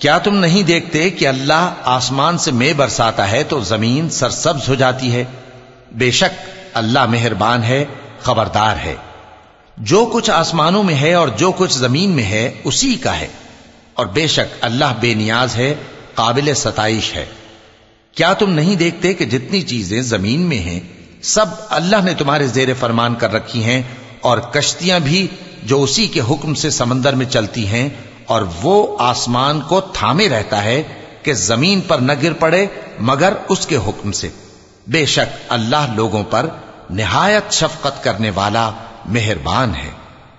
क्या तुम नहीं देखते कि अल्लाह आसमान से मे बरसाता है तो जमीन सरसब्ज हो जाती है बेशक अल्लाह मेहरबान है खबरदार है। जो कुछ आसमानों में है और जो कुछ ज़मीन में है, उसी का है। और बेशक अल्लाह बेनियाज है, काबिल सताइश है। क्या तुम नहीं देखते कि जितनी चीज़ें ज़मीन में हैं, सब अल्लाह ने तुम्हारे जेर फरमान कर रखी हैं और कश्तियाँ भी जो उसी के हुक्म से समंदर में चलती हैं और वो आसमान को थामे रहता है कि ज़मीन पर न गिर पड़े मगर उसके हुक्म से। बेशक अल्लाह लोगों पर निहायत शफकत करने वाला मेहरबान है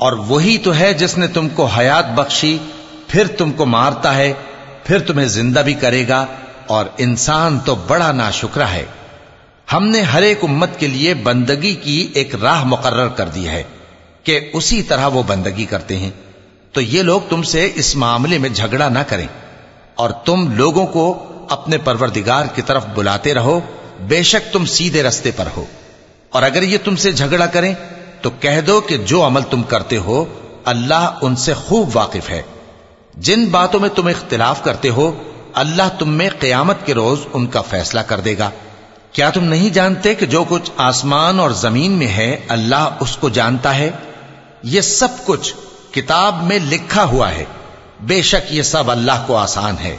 और वही तो है जिसने तुमको हयात बख्शी फिर तुमको मारता है फिर तुम्हें जिंदा भी करेगा और इंसान तो बड़ा नाशुक्रा है हमने हर एक उम्मत के लिए बंदगी की एक राह मुकर्र कर दी है कि उसी तरह वो बंदगी करते हैं तो ये लोग तुमसे इस मामले में झगड़ा ना करें। और तुम लोगों को अपने परवरदिगार की तरफ़ बुलाते रहो। बेशक तुम सीधे रस्ते पर हो। और अगर ये तुमसे झगड़ा करें तो कह दो कि जो अमल तुम करते हो, अल्लाह उनसे खूब वाकिफ है। जिन बातों में तुम इख्तिलाफ करते हो, अल्लाह तुम में कयामत के रोज उनका फैसला कर देगा। क्या तुम नहीं जानते कि जो कुछ आसमान और ज़मीन में है, अल्लाह उसको जानता है? ये सब कुछ किताब में लिखा हुआ है बेशक ये सब अल्लाह को आसान है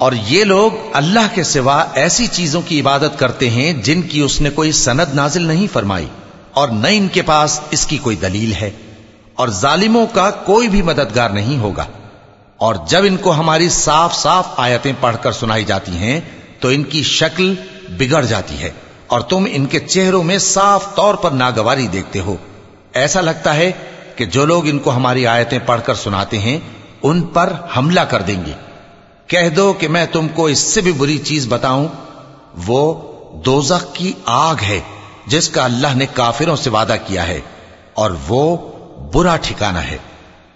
और ये लोग अल्लाह के सिवा ऐसी चीज़ों की इबादत करते हैं जिनकी उसने कोई सनद नाजिल नहीं फरमाई और न इनके पास इसकी कोई दलील है और जालिमों का कोई भी मददगार नहीं होगा। और जब इनको हमारी साफ़ साफ़ आयतें पढ़कर सुनाई जाती हैं तो इनकी शक्ल बिगड़ जाती है और तुम इनके चेहरों में साफ़ तौर पर नागवारी देखते हो। ऐसा लगता है कि जो लोग इनको हमारी आयतें पढ़कर सुनाते हैं, उन पर हमला कर देंगे। कह दो कि मैं तुमको इससे भी बुरी चीज बताऊं वो दोजख की आग है जिसका अल्लाह ने काफिरों से वादा किया है और वो बुरा ठिकाना है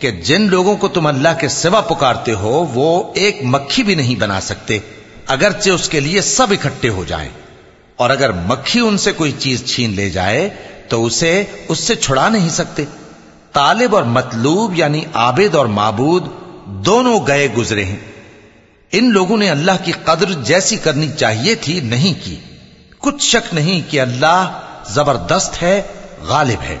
कि जिन लोगों को तुम अल्लाह के सिवा पुकारते हो, वो एक मक्खी भी नहीं बना सकते, अगरचे उसके लिए सब इकट्ठे हो जाएँ। और अगर मक्खी उनसे कोई चीज़ छीन ले जाए तो उसे उससे छुड़ा नहीं सकते। तालिब और मतलूब यानी आबिद और माबूद दोनों गए गुजरे हैं। इन लोगों ने अल्लाह की कदर जैसी करनी चाहिए थी, नहीं की। कुछ शक नहीं कि अल्लाह ज़बरदस्त है, गालिब है।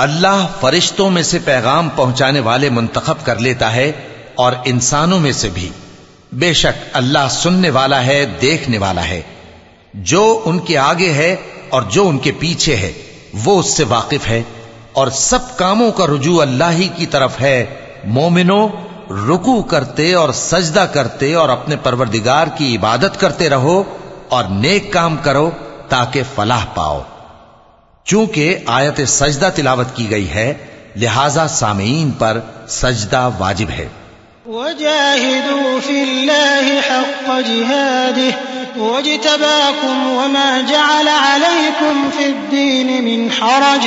अल्लाह फरिश्तों में से पैगाम पहुँचाने वाले मुंतखब कर लेता है और इंसानों में से भी बेशक अल्लाह सुनने वाला है देखने वाला है जो उनके आगे है और जो उनके पीछे है वो उससे वाकिफ है और सब कामों का रुजू अल्लाह ही की तरफ़ है मोमिनो रुकू करते और सजदा करते और अपने परवरदिगार की इबादत करते रहो और नेक काम करो ताकि फलाह पाओ। चूँकि आयत सजदा तिलावत की गई है, लिहाजा सामीन पर सजदा वाजिब है। वजाहिदू फिल्लाहि हक़्क़ जिहादिह वज्तबाकुम वमा जअल अलैकुम फिद्दीन मिन हरज।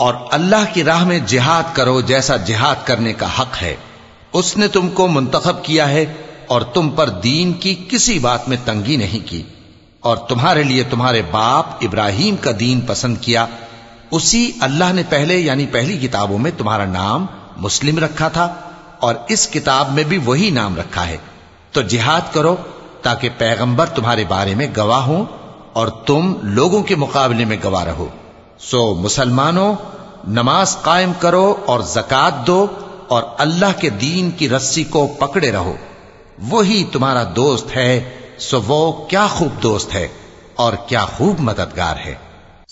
और अल्लाह की राह में जिहाद करो जैसा जिहाद करने का हक है उसने तुमको मुंतखब किया है और तुम पर दीन की किसी बात में तंगी नहीं की और तुम्हारे लिए तुम्हारे बाप इब्राहिम का दीन पसंद किया उसी अल्लाह ने पहले, यानी पहली किताबों में तुम्हारा नाम मुस्लिम रखा था और इस किताब में भी वही नाम रखा है। तो जिहाद करो ताकि पैगंबर तुम्हारे बारे में गवाह हो और तुम लोगों के मुकाबले में गवाह रहो। सो मुसलमानों, नमाज़ कायम करो और जक़ात दो और अल्लाह के दीन की रस्सी को पकड़े रहो। वही तुम्हारा दोस्त है, सो वो क्या खूब दोस्त है और क्या खूब मददगार है।